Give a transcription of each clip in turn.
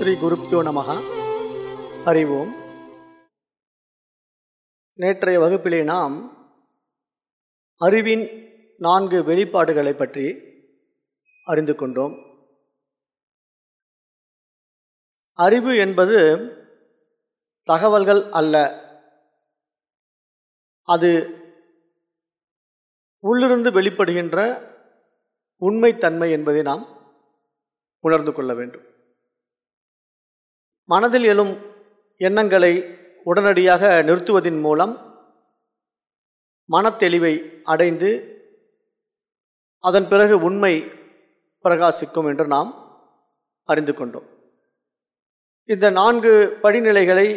ஸ்ரீ குருப்பியோ நமகா அறிவோம் நேற்றைய வகுப்பிலே நாம் அறிவின் நான்கு வெளிப்பாடுகளை பற்றி அறிந்து கொண்டோம். அறிவு என்பது தகவல்கள் அல்ல. அது உள்ளிருந்து வெளிப்படுகின்ற உண்மைத்தன்மை என்பதை நாம் உணர்ந்து கொள்ள வேண்டும். மனதில் எழும் எண்ணங்களை உடனடியாக நிறுத்துவதன் மூலம் மனத்தெளிவை அடைந்து அதன் பிறகு உண்மை பிரகாசிக்கும் என்று நாம் அறிந்து கொண்டோம். இந்த நான்கு படிநிலைகளை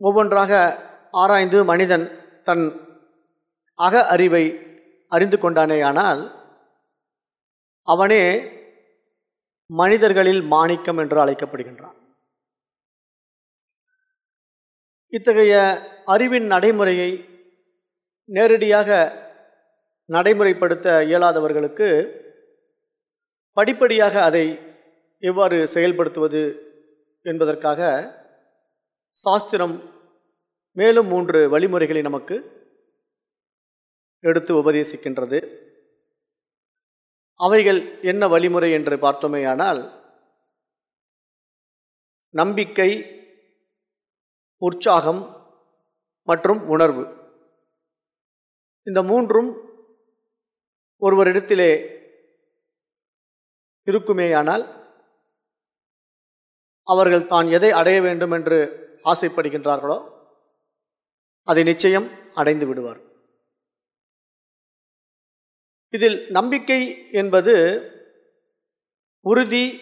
ஒவ்வொன்றாக ஆராய்ந்து மனிதன் தன் அக அறிவை அறிந்து கொண்டானேயானால் அவனே மனிதர்களில் மாணிக்கம் என்று அழைக்கப்படுகின்றான். இத்தகைய அறிவின் நடைமுறையை நேரடியாக நடைமுறைப்படுத்த இயலாதவர்களுக்கு படிப்படியாக அதை எவ்வாறு செயல்படுத்துவது என்பதற்காக சாஸ்திரம் மேலும் மூன்று வழிமுறைகளை நமக்கு எடுத்து உபதேசிக்கின்றது. அவைகள் என்ன வழிமுறை என்று பார்த்தோமேயானால் நம்பிக்கை உற்சாகம் மற்றும் உணர்வு. இந்த மூன்றும் ஒருவரிடத்திலே இருக்குமேயானால் அவர்கள் தான் எதை அடைய வேண்டும் என்று ஆசைப்படுகின்றார்களோ அதை நிச்சயம் அடைந்து விடுவார் இதில் நம்பிக்கை என்பது உறுதி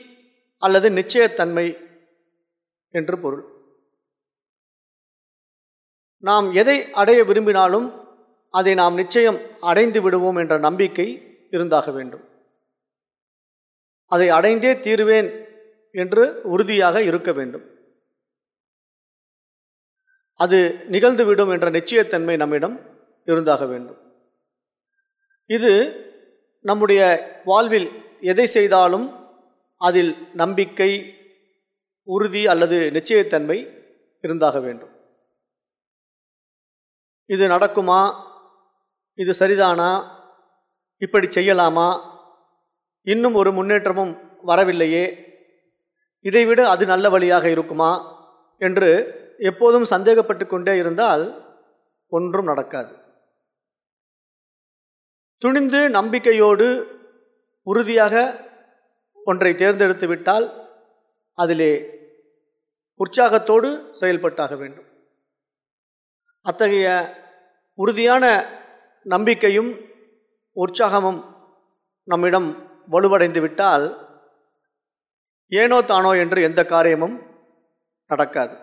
அல்லது நிச்சயத்தன்மை என்று பொருள். நாம் எதை அடைய விரும்பினாலும் அதை நாம் நிச்சயம் அடைந்து விடுவோம் என்ற நம்பிக்கை இருந்தாக வேண்டும். அதை அடைந்தே தீருவேன் என்று உறுதியாக இருக்க வேண்டும். அது நிகழ்ந்துவிடும் என்ற நிச்சயத்தன்மை நம்மிடம் இருந்தாக வேண்டும். இது நம்முடைய வாழ்வில் எதை செய்தாலும் அதில் நம்பிக்கை உறுதி அல்லது நிச்சயத்தன்மை இருந்தாக வேண்டும். இது நடக்குமா? இது சரிதானா? இப்படி செய்யலாமா? இன்னும் ஒரு முன்னேற்றமும் வரவில்லையே. இதைவிட அது நல்ல வழியாக இருக்குமா? என்று எப்போதும் சந்தேகப்பட்டு கொண்டே இருந்தால் ஒன்றும் நடக்காது. துணிந்து நம்பிக்கையோடு உறுதியாக ஒன்றை தேர்ந்தெடுத்து விட்டால் அதிலே உற்சாகத்தோடு செயல்பட்டாக வேண்டும். அத்தகைய உறுதியான நம்பிக்கையும் உற்சாகமும் நம்மிடம் வலுவடைந்து விட்டால் ஏனோ தானோ என்று எந்த காரியமும் நடக்காது.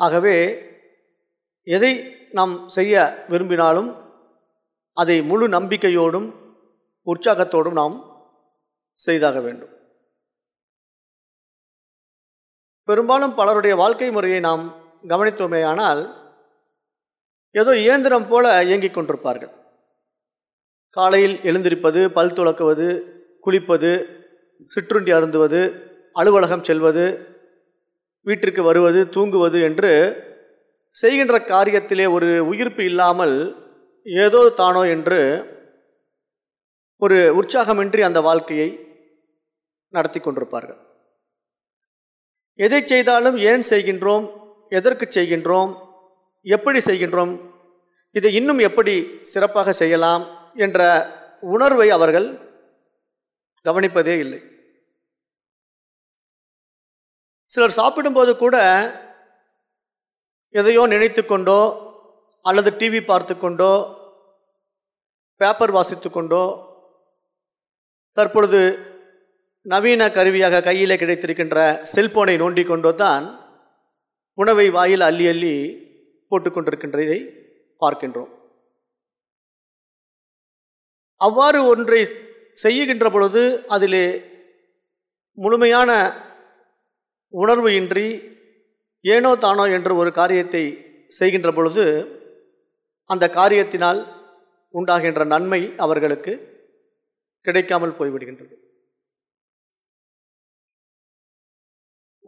ஆகவே எதை நாம் செய்ய விரும்பினாலும் அதை முழு நம்பிக்கையோடும் உற்சாகத்தோடும் நாம் செய்தாக வேண்டும். பெரும்பாலும் பலருடைய வாழ்க்கை முறையை நாம் கவனித்தோமேயானால் ஏதோ இயந்திரம் போல இயங்கிக் கொண்டிருப்பார்கள். காலையில் எழுந்திருப்பது பல் துளக்குவது குளிப்பது சிற்றுண்டி அருந்துவது அலுவலகம் செல்வது வீட்டிற்கு வருவது தூங்குவது என்று செய்கின்ற காரியத்திலே ஒரு உயிர்ப்பு இல்லாமல் ஏதோ தானோ என்று ஒரு உற்சாகமின்றி அந்த வாழ்க்கையை நடத்தி கொண்டிருப்பார்கள். எதை செய்தாலும் ஏன் செய்கின்றோம்? எதற்கு செய்கின்றோம்? எப்படி செய்கின்றோம்? இதை இன்னும் எப்படி சிறப்பாக செய்யலாம்? என்ற உணர்வை அவர்கள் கவனிப்பதே இல்லை. சிலர் சாப்பிடும்போது கூட எதையோ நினைத்து கொண்டோ அல்லது டிவி பார்த்து கொண்டோ பேப்பர் வாசித்து கொண்டோ தற்பொழுது நவீன கருவியாக கையிலே கிடைத்திருக்கின்ற செல்போனை நோண்டி கொண்டோ தான் உணவை வாயில் அள்ளி அள்ளி போட்டுக்கொண்டிருக்கின்றதை பார்க்கின்றோம். அவ்வாறு ஒன்றை செய்யுகின்ற பொழுது அதிலே முழுமையான உணர்வு இன்றி ஏனோ தானோ என்ற ஒரு காரியத்தை செய்கின்ற பொழுது அந்த காரியத்தினால் உண்டாகின்ற நன்மை அவர்களுக்கு கிடைக்காமல் போய்விடுகின்றது.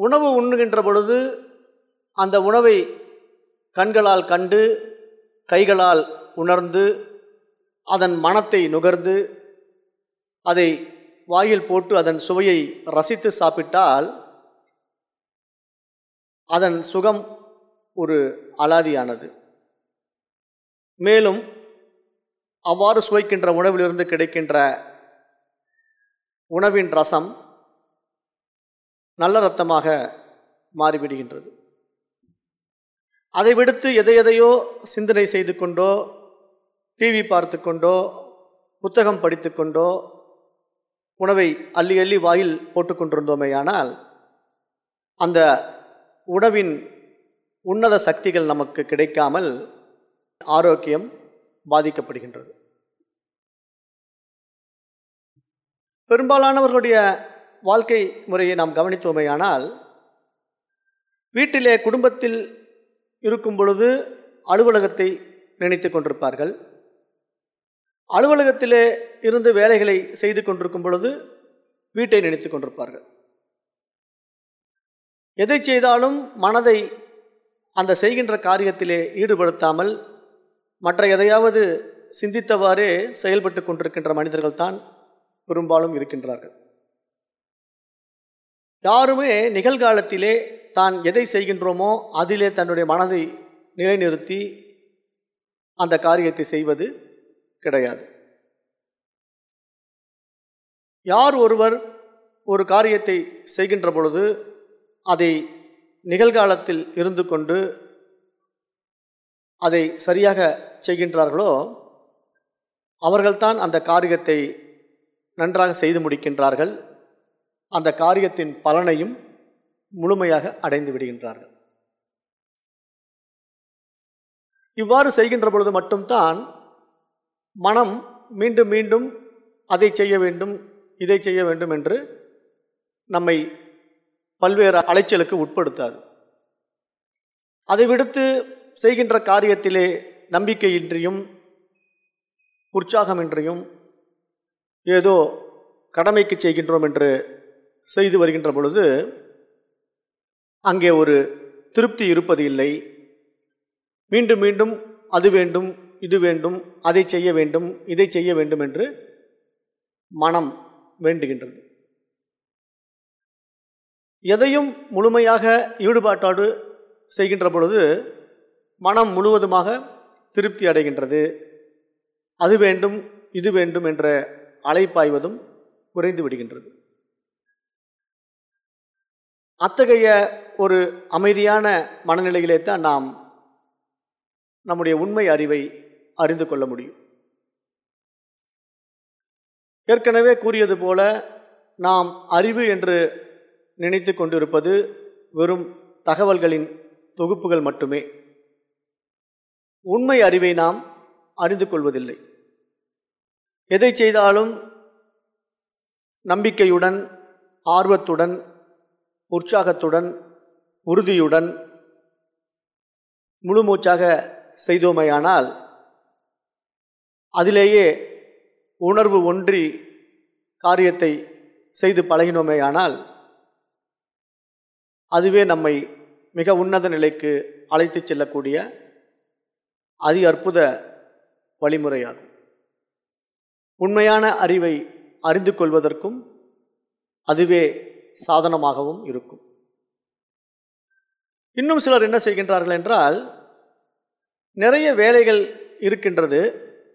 உணவு உண்ணுகின்ற பொழுது அந்த உணவை கண்களால் கண்டு கைகளால் உணர்ந்து அதன் மனத்தை நுகர்ந்து அதை வாயில் போட்டு அதன் சுவையை ரசித்து சாப்பிட்டால் அதன் சுகம் ஒரு அலாதியானது. மேலும் அவ்வாறு சுவைக்கின்ற உணவிலிருந்து கிடைக்கின்ற உணவின் ரசம் நல்ல ரத்தமாக மாறிவிடுகின்றது. அதை விடுத்து எதை எதையோ சிந்தனை செய்து கொண்டோ டிவி பார்த்து கொண்டோ புத்தகம் படித்து கொண்டோ உணவை அள்ளி அள்ளி வாயில் போட்டுக்கொண்டிருந்தோமேயானால் அந்த உணவின் உன்னத சக்திகள் நமக்கு கிடைக்காமல் ஆரோக்கியம் பாதிக்கப்படுகின்றது. பெரும்பாலானவர்களுடைய வாழ்க்கை முறையை நாம் கவனித்தோமேயானால் வீட்டிலே குடும்பத்தில் இருக்கும் பொழுது அலுவலகத்தை நினைத்து கொண்டிருப்பார்கள். அலுவலகத்திலே இருந்து வேலைகளை செய்து கொண்டிருக்கும் பொழுது வீட்டை நினைத்து கொண்டிருப்பார்கள். எதை செய்தாலும் மனதை அந்த செய்கின்ற காரியத்திலே ஈடுபடுத்தாமல் மற்ற எதையாவது சிந்தித்தவாறே செயல்பட்டு கொண்டிருக்கின்ற மனிதர்கள் தான் பெரும்பாலும் இருக்கின்றார்கள். யாருமே நிகழ்காலத்திலே தான் எதை செய்கின்றோமோ அதிலே தன்னுடைய மனதை நிலைநிறுத்தி அந்த காரியத்தை செய்வது கிடையாது. யார் ஒருவர் ஒரு காரியத்தை செய்கின்ற பொழுது அதை நிகழ்காலத்தில் இருந்து கொண்டு அதை சரியாக செய்கின்றார்களோ அவர்கள்தான் அந்த காரியத்தை நன்றாக செய்து முடிக்கின்றார்கள். அந்த காரியத்தின் பலனையும் முழுமையாக அடைந்து விடுகின்றார்கள். இவ்வாறு செய்கின்ற பொழுது மட்டும்தான் மனம் மீண்டும் மீண்டும் அதை செய்ய வேண்டும் இதை செய்ய வேண்டும் என்று நம்மை பல்வேறு அலைச்சலுக்கு உட்படுத்தாது. அதை விடுத்து செய்கின்ற காரியத்திலே நம்பிக்கையின்றியும் உற்சாகமின்றியும் ஏதோ கடமைக்கு செய்கின்றோம் என்று செய்து வருகின்ற பொழுது அங்கே ஒரு திருப்தி இருப்பது இல்லை. மீண்டும் மீண்டும் அது வேண்டும் இது வேண்டும் அதை செய்ய வேண்டும் இதை செய்ய வேண்டும் என்று மனம் வேண்டுகின்றது. எதையும் முழுமையாக ஈடுபாட்டோடு செய்கின்ற பொழுது மனம் முழுவதுமாக திருப்தி அடைகின்றது. அது வேண்டும் இது வேண்டும் என்ற அலைப்பாய்வதும் குறைந்து விடுகின்றது. அத்தகைய ஒரு அமைதியான மனநிலையிலே தான் நாம் நம்முடைய உண்மை அறிவை அறிந்து கொள்ள முடியும். ஏற்கனவே கூறியது போல நாம் அறிவு என்று நினைத்து கொண்டிருப்பது வெறும் தகவல்களின் தொகுப்புகள் மட்டுமே. உண்மை அறிவை நாம் அறிந்து கொள்வதில்லை. எதை செய்தாலும் நம்பிக்கையுடன் ஆர்வத்துடன் உற்சாகத்துடன் உறுதியுடன் முழுமூச்சாக செய்தோமையானால் அதிலேயே உணர்வு ஒன்றி காரியத்தை செய்து பழகினோமேயானால் அதுவே நம்மை மிக உன்னத நிலைக்கு அழைத்து செல்லக்கூடிய அதி அற்புத வழிமுறையாகும். உண்மையான அறிவை அறிந்து கொள்வதற்கும் அதுவே சாதனமாகவும் இருக்கும். இன்னும் சிலர் என்ன செய்கின்றார்கள் என்றால் நிறைய வேலைகள் இருக்கின்றது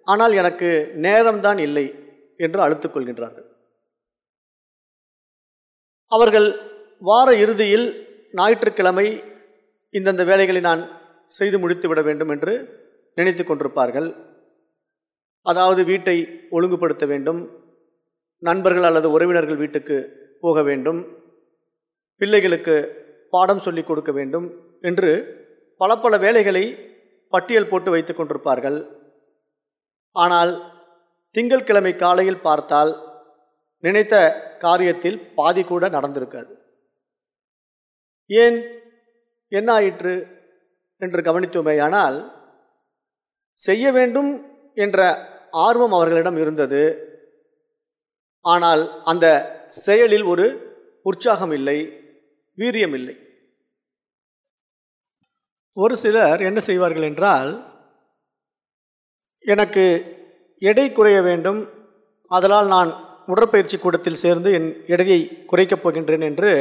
ஆனால் எனக்கு நேரம்தான் இல்லை என்று அழுத்துக் கொள்கின்றார்கள். அவர்கள் வார இறுதியில் ஞாயிற்றுக்கிழமை இந்தந்த வேலைகளை நான் செய்து முடித்து விட வேண்டும் என்று நினைத்து கொண்டிருப்பார்கள். அதாவது வீட்டை ஒழுங்குபடுத்த வேண்டும். நண்பர்கள் அல்லது உறவினர்கள் வீட்டுக்கு போக வேண்டும். பிள்ளைகளுக்கு பாடம் சொல்லிக் கொடுக்க வேண்டும் என்று பல பல வேலைகளை பட்டியல் போட்டு வைத்துக் கொண்டிருப்பார்கள். ஆனால் திங்கட்கிழமை காலையில் பார்த்தால் நினைத்த காரியத்தில் பாதி கூட நடந்திருக்காது. ஏன்? என்ன ஆயிற்று? என்று கவனித்தோமேயானால் செய்ய வேண்டும் என்ற ஆர்வம் அவர்களிடம் இருந்தது. ஆனால் அந்த செயலில் ஒரு உற்சாகம் இல்லை வீரியம் இல்லை. ஒரு சிலர் என்ன செய்வார்கள் என்றால் எனக்கு எடை குறைய வேண்டும் அதனால் நான் உடற்பயிற்சி கூடத்தில் சேர்ந்து என் எடையை குறைக்கப் போகின்றேன் என்று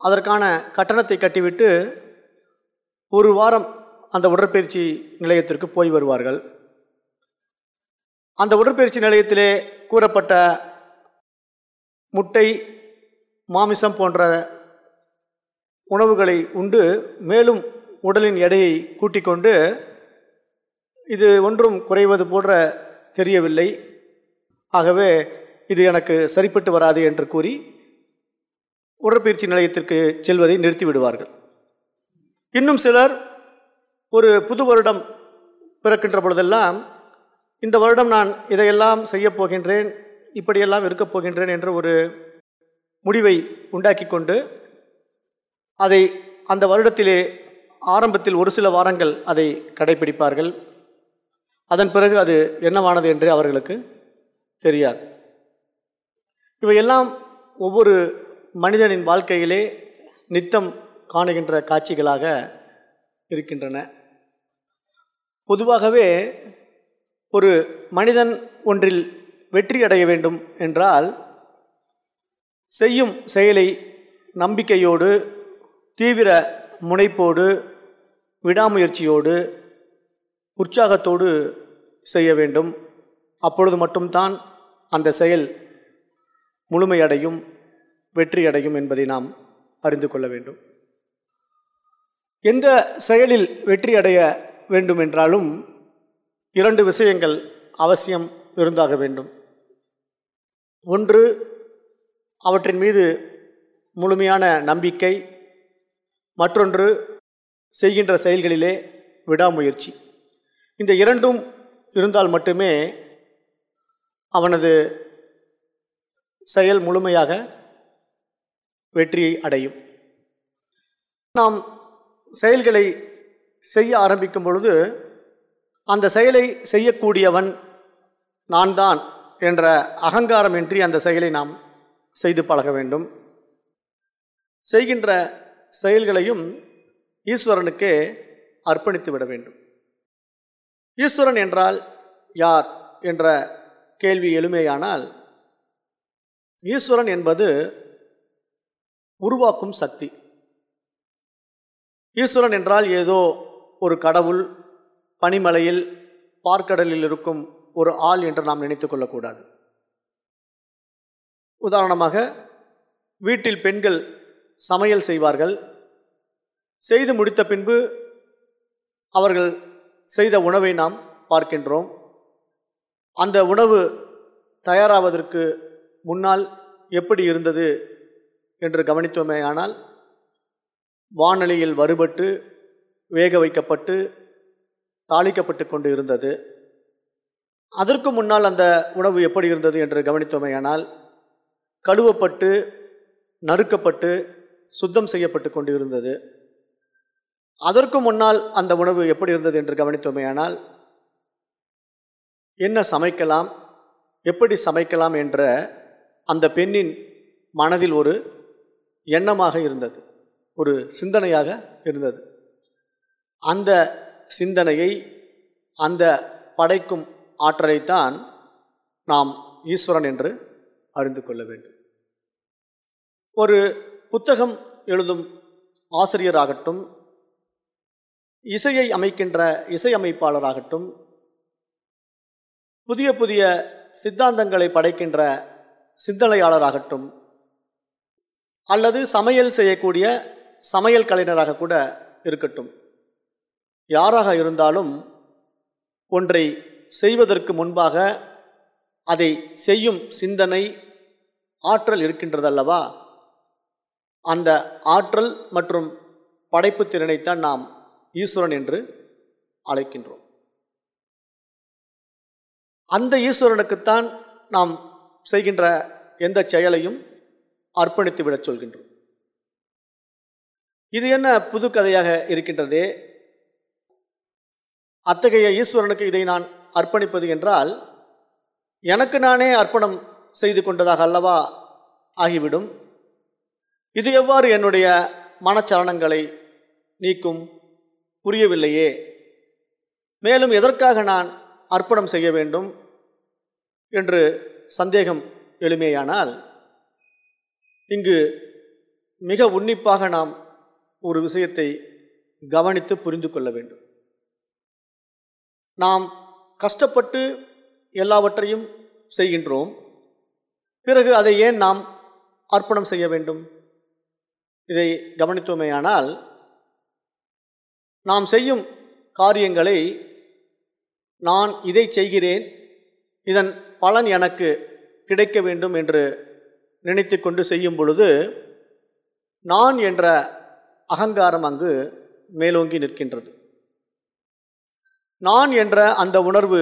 அதற்கான கட்டணத்தை கட்டிவிட்டு ஒரு வாரம் அந்த உடற்பயிற்சி நிலையத்திற்கு போய் வருவார்கள். அந்த உடற்பயிற்சி நிலையத்திலே கூறப்பட்ட முட்டை மாமிசம் போன்ற உணவுகளை உண்டு. மேலும் உடலின் எடையை கூட்டிக் கொண்டு இது ஒன்றும் குறைவது போன்ற தெரியவில்லை. ஆகவே இது எனக்கு சரிப்பட்டு வராது என்று கூறி உடற்பயிற்சி நிலையத்திற்கு செல்வதை நிறுத்திவிடுவார்கள். இன்னும் சிலர் ஒரு புது வருடம் பிறக்கின்ற பொழுதெல்லாம் இந்த வருடம் நான் இதையெல்லாம் செய்யப் போகின்றேன் இப்படியெல்லாம் இருக்கப் போகின்றேன் என்ற ஒரு முடிவை உண்டாக்கி கொண்டு அதை அந்த வருடத்திலே ஆரம்பத்தில் ஒரு சில வாரங்கள் அதை கடைபிடிப்பார்கள். அதன் பிறகு அது என்னவானது என்று அவர்களுக்கு தெரியாது. இவையெல்லாம் ஒவ்வொரு மனிதனின் வாழ்க்கையிலே நித்தம் காணுகின்ற காட்சிகளாக இருக்கின்றன. பொதுவாகவே ஒரு மனிதன் ஒன்றில் வெற்றி அடைய வேண்டும் என்றால் செய்யும் செயலை நம்பிக்கையோடு தீவிர முனைப்போடு விடாமுயற்சியோடு உற்சாகத்தோடு செய்ய வேண்டும். அப்பொழுது மட்டும்தான் அந்த செயல் முழுமையடையும் வெற்றியடையும் என்பதை நாம் அறிந்து கொள்ள வேண்டும். எந்த செயலில் வெற்றியடைய வேண்டுமென்றாலும் இரண்டு விஷயங்கள் அவசியம் இருந்தாக வேண்டும். ஒன்று அவற்றின் மீது முழுமையான நம்பிக்கை. மற்றொன்று செய்கின்ற செயல்களிலே விடாமுயற்சி. இந்த இரண்டும் இருந்தால் மட்டுமே அவனது செயல் முழுமையாக வெற்றியை அடையும். நாம் செயல்களை செய்ய ஆரம்பிக்கும் பொழுது அந்த செயலை செய்யக்கூடியவன் நான் தான் என்ற அகங்காரமின்றி அந்த செயலை நாம் செய்து பழக வேண்டும். செய்கின்ற செயல்களையும் ஈஸ்வரனுக்கே அர்ப்பணித்து விட வேண்டும். ஈஸ்வரன் என்றால் யார் என்ற கேள்வி எளிமையானால் ஈஸ்வரன் என்பது உருவாக்கும் சக்தி. ஈஸ்வரன் என்றால் ஏதோ ஒரு கடவுள் பனிமலையில் பார்க்கடலில் இருக்கும் ஒரு ஆள் என்று நாம் நினைத்து கொள்ளக்கூடாது. உதாரணமாக வீட்டில் பெண்கள் சமையல் செய்வார்கள். செய்து முடித்த பின்பு அவர்கள் செய்த உணவை நாம் பார்க்கின்றோம். அந்த உணவு தயாராவதற்கு முன்னால் எப்படி இருந்தது என்று கவனித்தோமேயானால் வானொலியில் வறுபட்டு வேக வைக்கப்பட்டு தாளிக்கப்பட்டு கொண்டு இருந்தது அதற்கு முன்னால் அந்த உணவு எப்படி இருந்தது என்று கவனித்தோமேயானால் கழுவப்பட்டு நறுக்கப்பட்டு சுத்தம் செய்யப்பட்டு கொண்டு இருந்தது அதற்கு முன்னால் அந்த உணவு எப்படி இருந்தது என்று கவனித்தோமேயானால் என்ன சமைக்கலாம் எப்படி சமைக்கலாம் என்ற அந்த பெண்ணின் மனதில் ஒரு எண்ணமாக இருந்தது. ஒரு சிந்தனையாக இருந்தது. அந்த சிந்தனையை அந்த படைக்கும் ஆற்றலைத்தான் நாம் ஈஸ்வரன் என்று அறிந்து கொள்ள வேண்டும். ஒரு புத்தகம் எழுதும் ஆசிரியராகட்டும் இசையை அமைக்கின்ற இசையமைப்பாளராகட்டும் புதிய புதிய சித்தாந்தங்களை படைக்கின்ற சிந்தனையாளராகட்டும் அல்லது சமையல் செய்யக்கூடிய சமையல் கலைஞராக கூட இருக்கட்டும். யாராக இருந்தாலும் ஒன்றை செய்வதற்கு முன்பாக அதை செய்யும் சிந்தனை ஆற்றல் இருக்கின்றதல்லவா? அந்த ஆற்றல் மற்றும் படைப்பு திறனைத்தான் நாம் ஈஸ்வரன் என்று அழைக்கின்றோம். அந்த ஈஸ்வரனுக்குத்தான் நாம் செய்கின்ற எந்த செயலையும் அர்ப்பணித்து விடச் சொல்கின்றோம். இது என்ன புது கதையாக இருக்கின்றதே? அத்தகைய ஈஸ்வரனுக்கு இதை நான் அர்ப்பணிப்பது என்றால் எனக்கு நானே அர்ப்பணம் செய்து கொண்டதாக அல்லவா ஆகிவிடும்? இது எவ்வாறு என்னுடைய மனச்சலனங்களை நீக்கும்? புரியவில்லையே. மேலும் எதற்காக நான் அர்ப்பணம் செய்ய வேண்டும் என்று சந்தேகம் எழுமேயானால் இங்கு மிக உன்னிப்பாக நாம் ஒரு விஷயத்தை கவனித்து புரிந்து கொள்ள வேண்டும். நாம் கஷ்டப்பட்டு எல்லாவற்றையும் செய்கின்றோம். பிறகு அதை ஏன் நாம் அர்ப்பணம் செய்ய வேண்டும்? இதை கவனித்தோமேயானால் நாம் செய்யும் காரியங்களை நான் இதை செய்கிறேன் இதன் பலன் எனக்கு கிடைக்க வேண்டும் என்று நினைத்து கொண்டு செய்யும் பொழுது நான் என்ற அகங்காரம் அங்கு மேலோங்கி நிற்கின்றது. நான் என்ற அந்த உணர்வு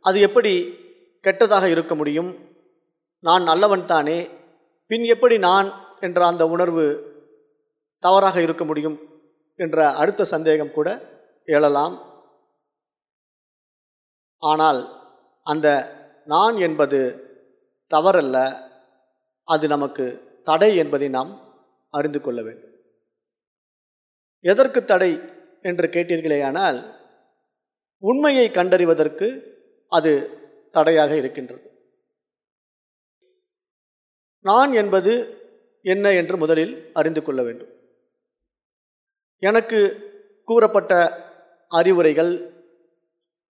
அது எப்படி கெட்டதாக இருக்க முடியும்? நான் நல்லவன் தானே. பின் எப்படி நான் என்ற அந்த உணர்வு தவறாக இருக்க முடியும்? என்ற அடுத்த சந்தேகம் கூட எழலாம். ஆனால் அந்த நான் என்பது தவறல்ல. அது நமக்கு தடை என்பதை நாம் அறிந்து கொள்ள வேண்டும். எதற்கு தடை என்று கேட்டீர்களேயானால் உண்மையை கண்டறிவதற்கு அது தடையாக இருக்கின்றது. நான் என்பது என்ன என்று முதலில் அறிந்து கொள்ள வேண்டும். எனக்கு கூறப்பட்ட அறிவுரைகள்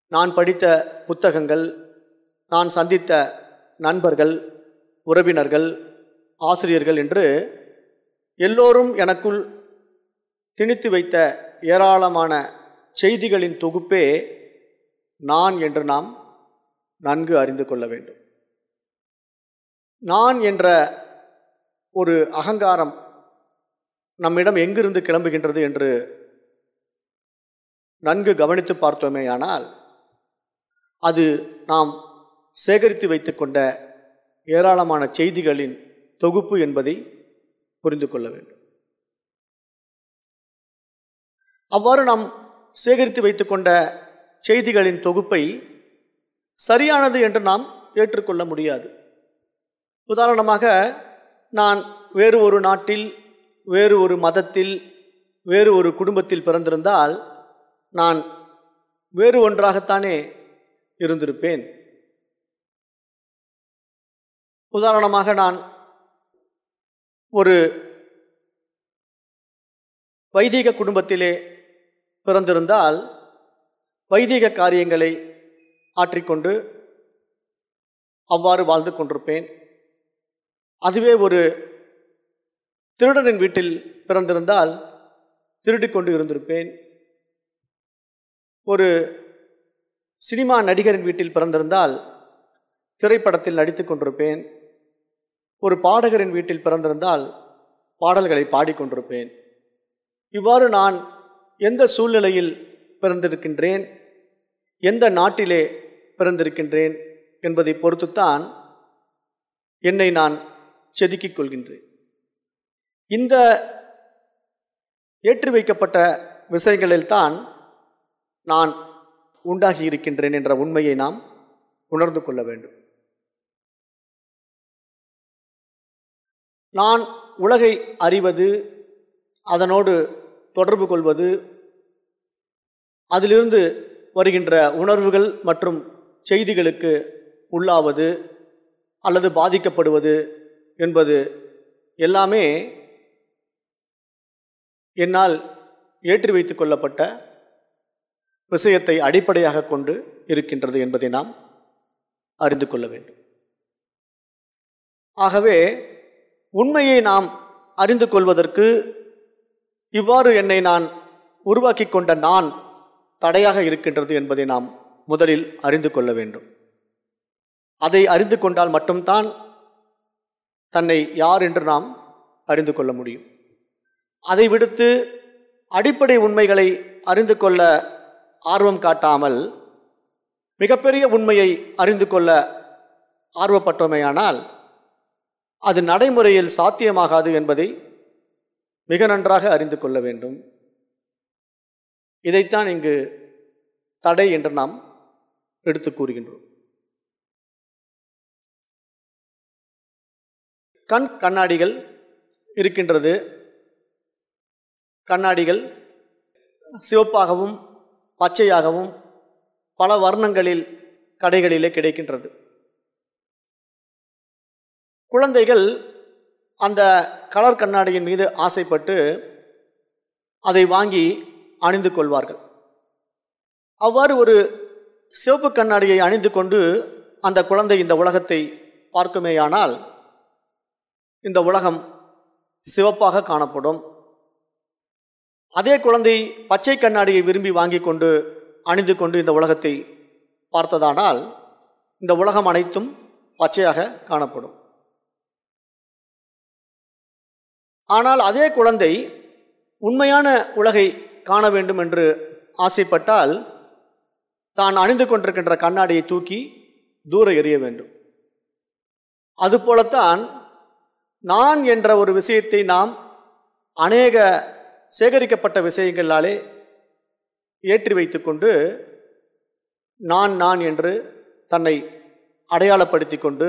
நான் படித்த புத்தகங்கள் நான் சந்தித்த நண்பர்கள் உறவினர்கள் ஆசிரியர்கள் என்று எல்லோரும் எனக்குள் திணித்து வைத்த ஏராளமான செய்திகளின் தொகுப்பே நான் என்று நாம் நன்கு அறிந்து கொள்ள வேண்டும். நான் என்ற ஒரு அகங்காரம் நம்மிடம் எங்கிருந்து கிளம்புகின்றது என்று நன்கு கவனித்து பார்த்தோமேயானால் அது நாம் சேகரித்து வைத்து கொண்ட ஏராளமான செய்திகளின் தொகுப்பு என்பதை புரிந்து கொள்ள வேண்டும். அவ்வாறு நாம் சேகரித்து வைத்து கொண்ட செய்திகளின் தொகுப்பை சரியானது என்று நாம் ஏற்றுக்கொள்ள முடியாது. உதாரணமாக நான் வேறு ஒரு நாட்டில் வேறு ஒரு மதத்தில் வேறு ஒரு குடும்பத்தில் பிறந்திருந்தால் நான் வேறு ஒன்றாகத்தானே இருந்திருப்பேன். உதாரணமாக நான் ஒரு வைதிக குடும்பத்திலே பிறந்திருந்தால் வைதிக காரியங்களை ஆற்றிக்கொண்டு அவ்வாறு வாழ்ந்து கொண்டிருப்பேன். அதுவே ஒரு திருடனின் வீட்டில் பிறந்திருந்தால் திருடிக்கொண்டு இருந்திருப்பேன். ஒரு சினிமா நடிகரின் வீட்டில் பிறந்திருந்தால் திரைப்படத்தில் நடித்து கொண்டிருப்பேன். ஒரு பாடகரின் வீட்டில் பிறந்திருந்தால் பாடல்களை பாடிக்கொண்டிருப்பேன் இவ்வாறு நான் எந்த சூழ்நிலையில் பிறந்திருக்கின்றேன்? எந்த நாட்டிலே பிறந்திருக்கின்றேன் என்பதை பொறுத்துத்தான் என்னை நான் செதுக்கிக் கொள்கின்றேன். இந்த ஏற்றி வைக்கப்பட்ட விஷயங்களில்தான் நான் உண்டாகி இருக்கின்றேன் என்ற உண்மையை நாம் உணர்ந்து கொள்ள வேண்டும். நான் உலகை அறிவது அதனோடு தொடர்பு கொள்வது அதிலிருந்து வருகின்ற உணர்வுகள் மற்றும் செய்திகளுக்கு உள்ளாவது அல்லது பாதிக்கப்படுவது என்பது எல்லாமே என்னால் ஏற்றி வைத்து கொள்ளப்பட்ட விஷயத்தை அடிப்படையாக கொண்டு இருக்கின்றது என்பதை நாம் அறிந்து கொள்ள வேண்டும். ஆகவே உண்மையை நாம் அறிந்து கொள்வதற்கு இவ்வாறு என்னை நான் உருவாக்கி கொண்ட நான் தடையாக இருக்கின்றது என்பதை நாம் முதலில் அறிந்து கொள்ள வேண்டும். அதை அறிந்து கொண்டால் மட்டும்தான் தன்னை யார் என்று நாம் அறிந்து கொள்ள முடியும். அதை விடுத்து அடிப்படை உண்மைகளை அறிந்து கொள்ள ஆர்வம் காட்டாமல் மிகப்பெரிய உண்மையை அறிந்து கொள்ள ஆர்வப்பட்டோமேயானால் அது நடைமுறையில் சாத்தியமாகாது என்பதை மிக நன்றாக அறிந்து கொள்ள வேண்டும். இதைத்தான் இங்கு தடை என்று நாம் எடுத்து கூறுகின்றோம். கண் கண்ணாடிகள் இருக்கின்றது. கண்ணாடிகள் சிவப்பாகவும் பச்சையாகவும் பல வர்ணங்களில் கடைகளிலே கிடைக்கின்றது. குழந்தைகள் அந்த கலர் கண்ணாடியின் மீது ஆசைப்பட்டு அதை வாங்கி அணிந்து கொள்வார்கள். அவ்வாறு ஒரு சிவப்பு கண்ணாடியை அணிந்து கொண்டு அந்த குழந்தை இந்த உலகத்தை பார்க்குமேயானால் இந்த உலகம் சிவப்பாக காணப்படும். அதே குழந்தை பச்சை கண்ணாடியை விரும்பி வாங்கி கொண்டு அணிந்து கொண்டு இந்த உலகத்தை பார்த்ததானால் இந்த உலகம் அனைத்தும் பச்சையாக காணப்படும். ஆனால் அதே குழந்தை உண்மையான உலகை காண வேண்டும் என்று ஆசைப்பட்டால் தான் அணிந்து கொண்டிருக்கின்ற கண்ணாடியை தூக்கி தூர எறிய வேண்டும். அதுபோலத்தான் நான் என்ற ஒரு விஷயத்தை நாம் அநேக சேகரிக்கப்பட்ட விஷயங்களாலே ஏற்றி வைத்துக்கொண்டு நான் நான் என்று தன்னை அடையாளப்படுத்தி கொண்டு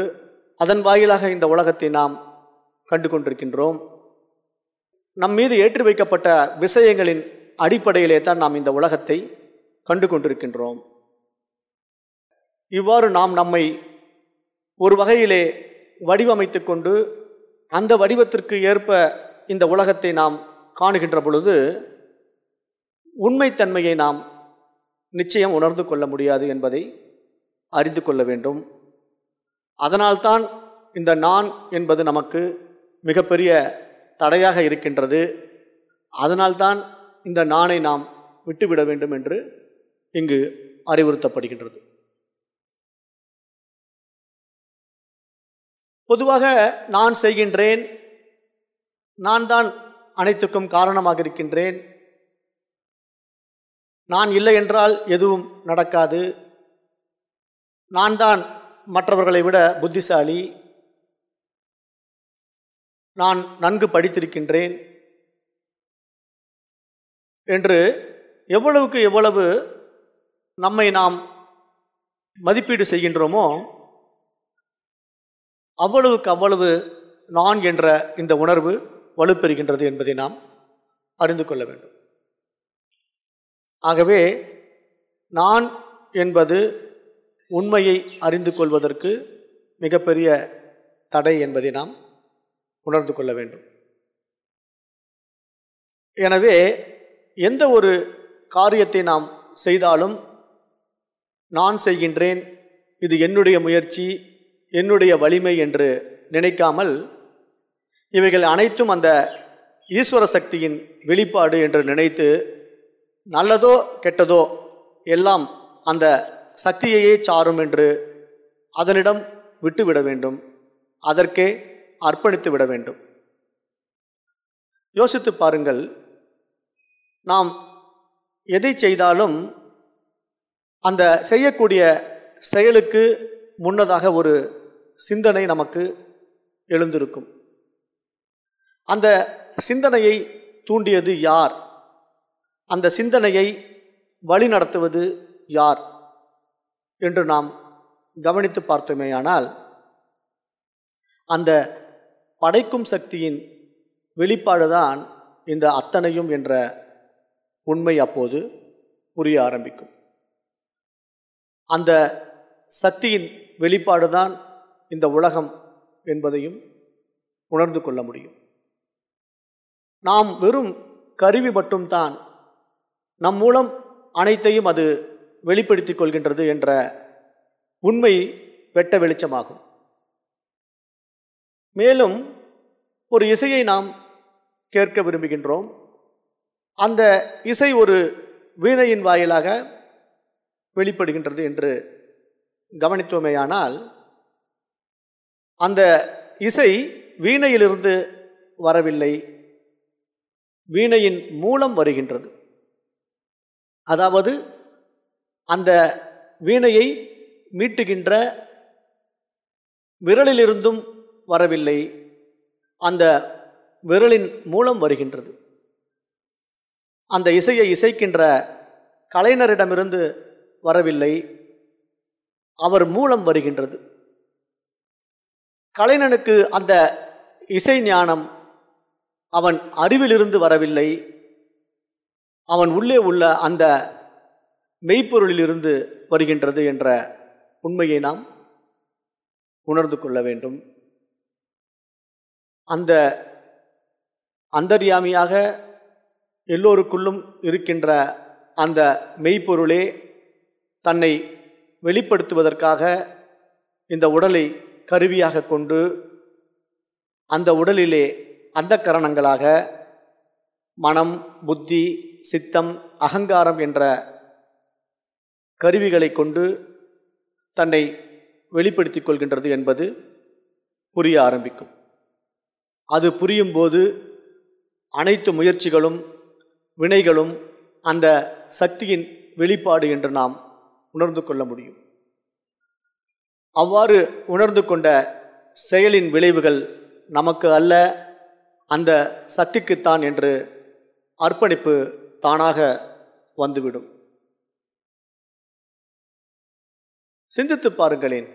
அதன் வாயிலாக இந்த உலகத்தை நாம் கண்டு கொண்டிருக்கின்றோம். நம் மீது ஏற்றி வைக்கப்பட்ட விஷயங்களின் அடிப்படையிலே தான் நாம் இந்த உலகத்தை கண்டு கொண்டிருக்கின்றோம் இவ்வாறு நாம் நம்மை ஒரு வகையிலே வடிவமைத்து கொண்டு அந்த வடிவத்திற்கு ஏற்ப இந்த உலகத்தை நாம் காணுகின்ற பொழுது உண்மைத்தன்மையை நாம் நிச்சயம் உணர்ந்து கொள்ள முடியாது என்பதை அறிந்து கொள்ள வேண்டும். அதனால்தான் இந்த நான் என்பது நமக்கு மிகப்பெரிய தடையாக இருக்கின்றது. அதனால்தான் இந்த நானை நாம் விட்டுவிட வேண்டும் என்று இங்கு அறிவுறுத்தப்படுகின்றது. பொதுவாக நான் செய்கின்றேன் நான் தான் அனைத்துக்கும் காரணமாக இருக்கின்றேன். நான் இல்லை என்றால் எதுவும் நடக்காது. நான் தான் மற்றவர்களை விட புத்திசாலி. நான் நன்கு படித்திருக்கின்றேன். என்று எவ்வளவுக்கு எவ்வளவு நம்மை நாம் மதிப்பீடு செய்கின்றோமோ அவ்வளவுக்கு அவ்வளவு நான் என்ற இந்த உணர்வு வலுப்பெறுகின்றது என்பதை நாம் அறிந்து கொள்ள வேண்டும். ஆகவே நான் என்பது உண்மையை அறிந்து கொள்வதற்கு மிகப்பெரிய தடை என்பதை நாம் உணர்ந்து கொள்ள வேண்டும். எனவே எந்த ஒரு காரியத்தை நாம் செய்தாலும் நான் செய்கின்றேன் இது என்னுடைய முயற்சி என்னுடைய வலிமை என்று நினைக்காமல் இவைகள் அனைத்தும் அந்த ஈஸ்வர சக்தியின் வெளிப்பாடு என்று நினைத்து நல்லதோ கெட்டதோ எல்லாம் அந்த சக்தியையே சாரும் என்று அதனிடம் விட்டுவிட வேண்டும். அதற்கே அர்ப்பணித்து விட வேண்டும். யோசித்து பாருங்கள் நாம் எதை செய்தாலும் அந்த செய்யக்கூடிய செயலுக்கு முன்னதாக ஒரு சிந்தனை நமக்கு எழுந்திருக்கும். அந்த சிந்தனையை தூண்டியது யார்? அந்த சிந்தனையை வழிநடத்துவது யார்? என்று நாம் கவனித்து பார்த்தோமேயானால் அந்த படைக்கும் சக்தியின் வெளிப்பாடுதான் இந்த அத்தனையும் என்ற உண்மை அப்போது புரிய ஆரம்பிக்கும். அந்த சக்தியின் வெளிப்பாடுதான் இந்த உலகம் என்பதையும் உணர்ந்து கொள்ள முடியும். நாம் வெறும் கருவி மட்டும்தான் நம் மூலம் அனைத்தையும் அது வெளிப்படுத்திக் கொள்கின்றது என்ற உண்மை வெட்ட வெளிச்சமாகும். மேலும் ஒரு இசையை நாம் கேட்க விரும்புகின்றோம். அந்த இசை ஒரு வீணையின் வாயிலாக வெளிப்படுகின்றது என்று கவனித்தோமேயானால் அந்த இசை வீணையிலிருந்து வரவில்லை. வீணையின் மூலம் வருகின்றது. அதாவது அந்த வீணையை மீட்டுகின்ற விரலிலிருந்தும் வரவில்லை. அந்த விரலின் மூலம் வருகின்றது. அந்த இசையை இசைக்கின்ற கலைஞரிடமிருந்து வரவில்லை. அவர் மூலம் வருகின்றது. கலைஞனுக்கு அந்த இசை ஞானம் அவன் அறிவிலிருந்து வரவில்லை. அவன் உள்ளே உள்ள அந்த மெய்ப்பொருளிலிருந்து வருகின்றது என்ற உண்மையை நாம் உணர்ந்து கொள்ள வேண்டும். அந்த அந்தர்யாமியாக எல்லோருக்குள்ளும் இருக்கின்ற அந்த மெய்ப்பொருளே தன்னை வெளிப்படுத்துவதற்காக இந்த உடலை கருவியாக கொண்டு அந்த உடலிலே அந்த கரணங்களாக மனம் புத்தி சித்தம் அகங்காரம் என்ற கருவிகளை கொண்டு தன்னை வெளிப்படுத்திக் கொள்கின்றது என்பது புரிய ஆரம்பிக்கும். அது புரியும் போது அனைத்து முயற்சிகளும் வினைகளும் அந்த சக்தியின் வெளிப்பாடு என்று நாம் உணர்ந்து கொள்ள முடியும். அவ்வாறு உணர்ந்து கொண்ட செயலின் விளைவுகள் நமக்கு அல்ல அந்த சக்திக்குத்தான் என்று அர்ப்பணிப்பு தானாக வந்துவிடும். சிந்தித்து பாருங்களேன்.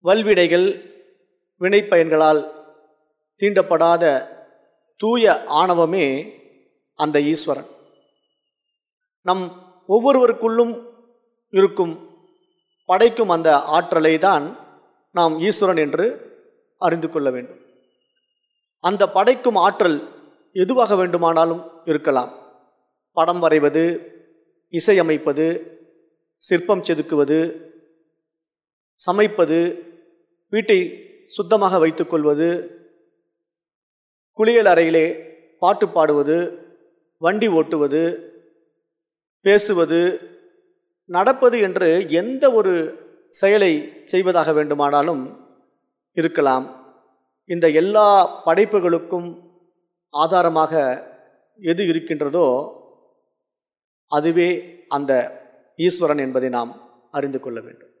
வல்வினைகள் வினைப்பயன்களால் தீண்டப்படாத தூய ஆணவமே அந்த ஈஸ்வரன். நம் ஒவ்வொருவருக்குள்ளும் இருக்கும் படைக்கும் அந்த ஆற்றலை தான் நாம் ஈஸ்வரன் என்று அறிந்து கொள்ள வேண்டும். அந்த படைக்கும் ஆற்றல் எதுவாக வேண்டுமானாலும் இருக்கலாம். படம் வரைவது இசையமைப்பது சிற்பம் செதுக்குவது சமைப்பது வீட்டை சுத்தமாக வைத்துக்கொள்வது குளியல் அறையிலே பாட்டு பாடுவது வண்டி ஓட்டுவது பேசுவது நடப்பது என்று எந்த ஒரு செயலை செய்வதாக வேண்டுமானாலும் இருக்கலாம். இந்த எல்லா படைப்புகளுக்கும் ஆதாரமாக எது இருக்கின்றதோ அதுவே அந்த ஈஸ்வரன் என்பதை நாம் அறிந்து கொள்ள வேண்டும்.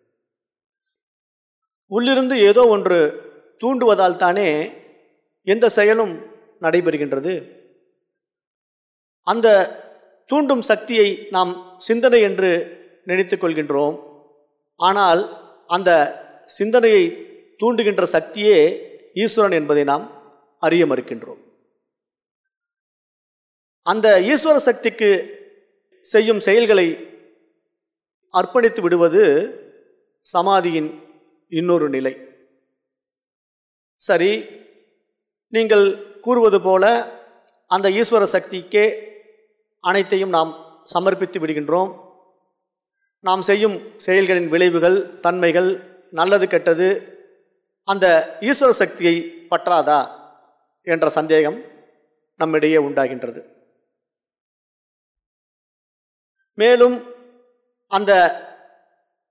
உள்ளிருந்து ஏதோ ஒன்று தூண்டுவதால் தானே எந்த செயலும் நடைபெறுகின்றது? அந்த தூண்டும் சக்தியை நாம் சிந்தனை என்று நினைத்து கொள்கின்றோம். ஆனால் அந்த சிந்தனையை தூண்டுகின்ற சக்தியே ஈஸ்வரன் என்பதை நாம் அறிய மறுக்கின்றோம். அந்த ஈஸ்வர சக்திக்கு செய்யும் செயல்களை அர்ப்பணித்து விடுவது சமாதியின் இன்னொரு நிலை. சரி நீங்கள் கூறுவது போல அந்த ஈஸ்வர சக்திக்கே அனைத்தையும் நாம் சமர்ப்பித்து விடுகின்றோம். நாம் செய்யும் செயல்களின் விளைவுகள் தன்மைகள் நல்லது கெட்டது அந்த ஈஸ்வர சக்தியை பற்றாதா என்ற சந்தேகம் நம்மிடையே உண்டாகின்றது. மேலும் அந்த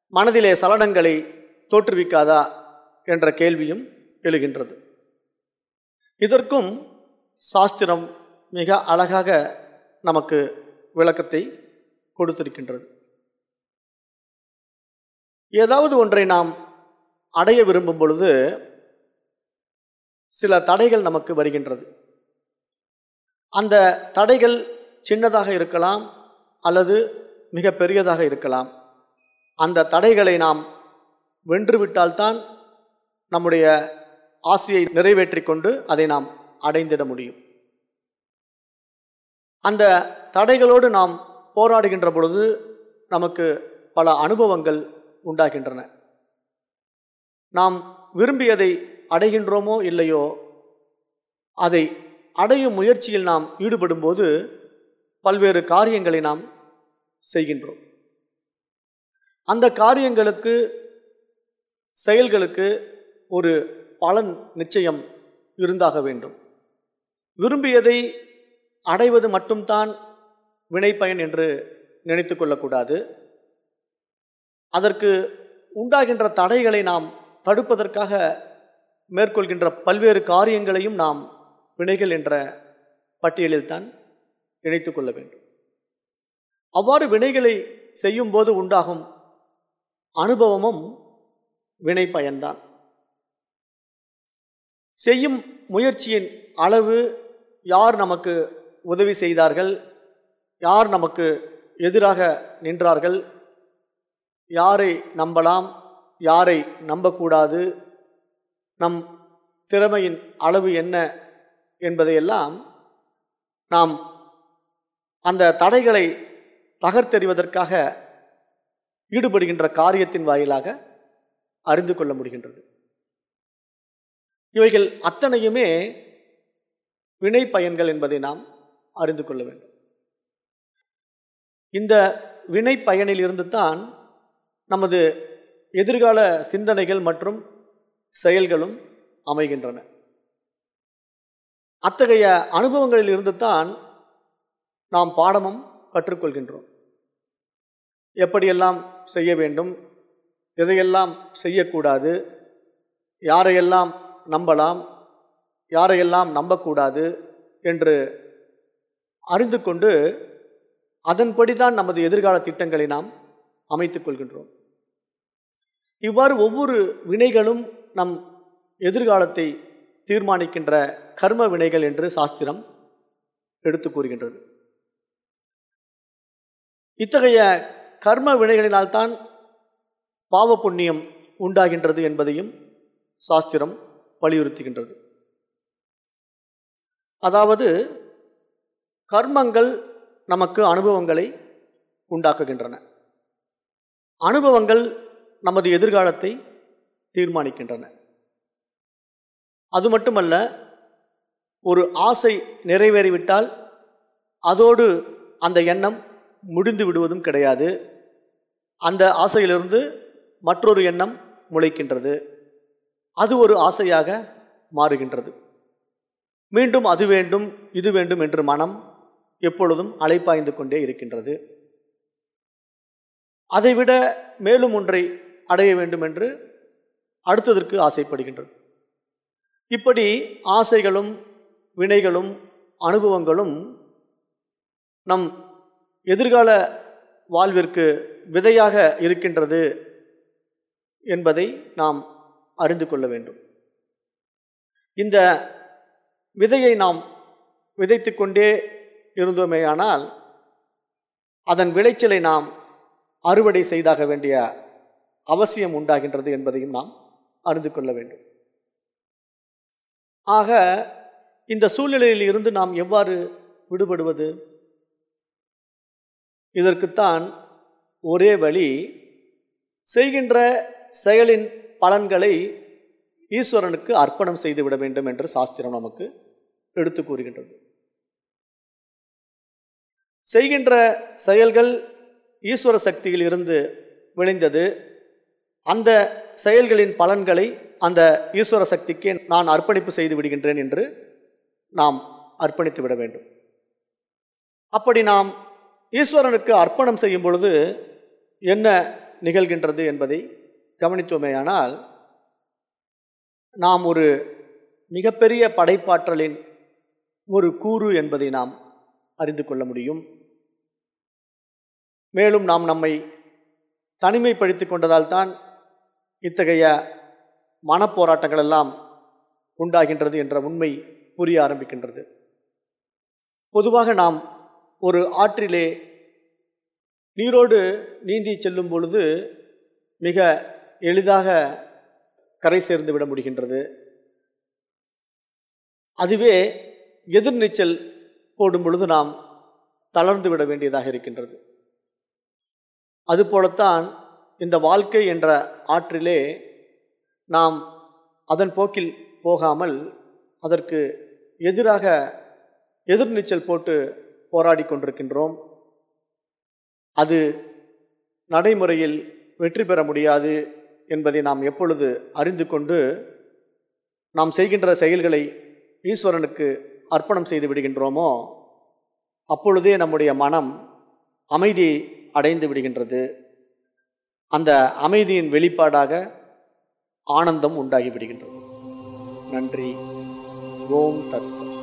மனதிலே சலனங்களை தோற்றுவிக்காதா என்ற கேள்வியும் எழுகின்றது. இதற்கும் சாஸ்திரம் மிக அழகாக நமக்கு விளக்கத்தை கொடுத்திருக்கின்றது. ஏதாவது ஒன்றை நாம் அடைய விரும்பும் பொழுது சில தடைகள் நமக்கு வருகின்றது. அந்த தடைகள் சின்னதாக இருக்கலாம் அல்லது மிக பெரியதாக இருக்கலாம். அந்த தடைகளை நாம் வென்றுவிட்டால்தான் நம்முடைய ஆசையை நிறைவேற்றி கொண்டு அதை நாம் அடைந்திட முடியும். அந்த தடைகளோடு நாம் போராடுகின்ற பொழுது நமக்கு பல அனுபவங்கள் உண்டாகின்றன. நாம் விரும்பியதை அடைகின்றோமோ இல்லையோ அதை அடையும் முயற்சியில் நாம் ஈடுபடும்போது பல்வேறு காரியங்களை நாம் செய்கின்றோம். அந்த காரியங்களுக்கு செயல்களுக்கு ஒரு பலன் நிச்சயம் இருந்தாக வேண்டும். விரும்பியதை அடைவது மட்டும்தான் வினைப்பயன் என்று நினைத்து கொள்ளக்கூடாது. அதற்கு உண்டாகின்ற தடைகளை நாம் தடுப்பதற்காக மேற்கொள்கின்ற பல்வேறு காரியங்களையும் நாம் வினைகள் என்ற பட்டியலில்தான் இணைத்து கொள்ள வேண்டும். அவ்வாறு வினைகளை செய்யும்போது உண்டாகும் அனுபவமும் வினை பயன்தான் செய்யும் முயற்சியின் அளவு யார் நமக்கு உதவி செய்தார்கள். யார் நமக்கு எதிராக நின்றார்கள்? யாரை நம்பலாம்? யாரை நம்பக்கூடாது? நம் திறமையின் அளவு என்ன என்பதையெல்லாம் நாம் அந்த தடைகளை தகர்த்தெறிவதற்காக ஈடுபடுகின்ற காரியத்தின் வாயிலாக அறிந்து கொள்ள முடிகின்றது. இவைகள் அத்தனையுமே வினை பயன்கள் என்பதை நாம் அறிந்து கொள்ள வேண்டும். இந்த வினை பயனில் இருந்து தான் நமது எதிர்கால சிந்தனைகள் மற்றும் செயல்களும் அமைகின்றன. அத்தகைய அனுபவங்களில் இருந்து தான் நாம் பாடமும் கற்றுக்கொள்கின்றோம். எப்படியெல்லாம் செய்ய வேண்டும் எதையெல்லாம் செய்யக்கூடாது யாரையெல்லாம் நம்பலாம் யாரையெல்லாம் நம்பக்கூடாது என்று அறிந்து கொண்டு அதன்படி தான் நமது எதிர்கால திட்டங்களை நாம் அமைத்துக் கொள்கின்றோம். இவ்வாறு ஒவ்வொரு வினைகளும் நம் எதிர்காலத்தை தீர்மானிக்கின்ற கர்ம வினைகள் என்று சாஸ்திரம் எடுத்து கூறுகின்றது. இத்தகைய கர்ம வினைகளினால்தான் பாவ புண்ணியம் உண்டாகின்றது என்பதையும் சாஸ்திரம் வலியுறுத்துகின்றது. அதாவது கர்மங்கள் நமக்கு அனுபவங்களை உண்டாக்குகின்றன. அனுபவங்கள் நமது எதிர்காலத்தை தீர்மானிக்கின்றன. அது மட்டுமல்ல ஒரு ஆசை நிறைவேறிவிட்டால் அதோடு அந்த எண்ணம் முடிந்து விடுவதும் கிடையாது. அந்த ஆசையிலிருந்து மற்றொரு எண்ணம் முளைக்கின்றது. அது ஒரு ஆசையாக மாறுகின்றது. மீண்டும் அது வேண்டும் இது வேண்டும் என்று மனம் எப்பொழுதும் அலைப்பாய்ந்து கொண்டே இருக்கின்றது. அதைவிட மேலும் ஒன்றை அடைய வேண்டும் என்று அடுத்ததற்கு ஆசைப்படுகின்றது. இப்படி ஆசைகளும் வினைகளும் அனுபவங்களும் நம் எதிர்கால வாழ்விற்கு விதையாக இருக்கின்றது என்பதை நாம் அறிந்து கொள்ள வேண்டும். இந்த விதையை நாம் விதைத்து கொண்டே இருந்தோமேயானால் அதன் விளைச்சலை நாம் அறுவடை செய்தாக வேண்டிய அவசியம் உண்டாகின்றது என்பதையும் நாம் அறிந்து கொள்ள வேண்டும். ஆக இந்த சூழ்நிலையில் இருந்து நாம் எவ்வாறு விடுபடுவது? இதற்குத்தான் ஒரே வழி செய்கின்ற செயலின் பலன்களை ஈஸ்வரனுக்கு அர்ப்பணம் செய்துவிட வேண்டும் என்று சாஸ்திரம் நமக்கு எடுத்து கூறுகின்றது. செய்கின்ற செயல்கள் ஈஸ்வர சக்தியில் இருந்து விளைந்தது. அந்த செயல்களின் பலன்களை அந்த ஈஸ்வர சக்திக்கு நான் அர்ப்பணிப்பு செய்து விடுகின்றேன் என்று நாம் அர்ப்பணித்து விட வேண்டும். அப்படி நாம் ஈஸ்வரனுக்கு அர்ப்பணம் செய்யும் பொழுது என்ன நிகழ்கின்றது என்பதை கவனித்தோமேயானால் நாம் ஒரு மிகப்பெரிய படைப்பாற்றலின் ஒரு கூறு என்பதை நாம் அறிந்து கொள்ள முடியும். மேலும் நாம் நம்மை தனிமைப்படுத்தி கொண்டதால் தான் இத்தகைய மனப்போராட்டங்கள் எல்லாம் உண்டாகின்றது என்ற உண்மை புரிய ஆரம்பிக்கின்றது. பொதுவாக நாம் ஒரு ஆற்றிலே நீரோடு நீந்தி செல்லும் பொழுது மிக எளிதாக கரை சேர்ந்து விட முடிகின்றது. அதுவே எதிர்நீச்சல் போடும் பொழுது நாம் தளர்ந்து விட வேண்டியதாக இருக்கின்றது. அதுபோலத்தான் இந்த வாழ்க்கை என்ற ஆற்றிலே நாம் அதன் போக்கில் போகாமல் அதற்கு எதிராக எதிர்நீச்சல் போட்டு போராடி கொண்டிருக்கின்றோம். அது நடைமுறையில் வெற்றி பெற முடியாது என்பதை நாம் எப்பொழுது அறிந்து கொண்டு நாம் செய்கின்ற செயல்களை ஈஸ்வரனுக்கு அர்ப்பணம் செய்து விடுகின்றோமோ அப்பொழுதே நம்முடைய மனம் அமைதி அடைந்து விடுகின்றது. அந்த அமைதியின் வெளிப்பாடாக ஆனந்தம் உண்டாகி விடுகின்றது. நன்றி. ஓம் தத்சம்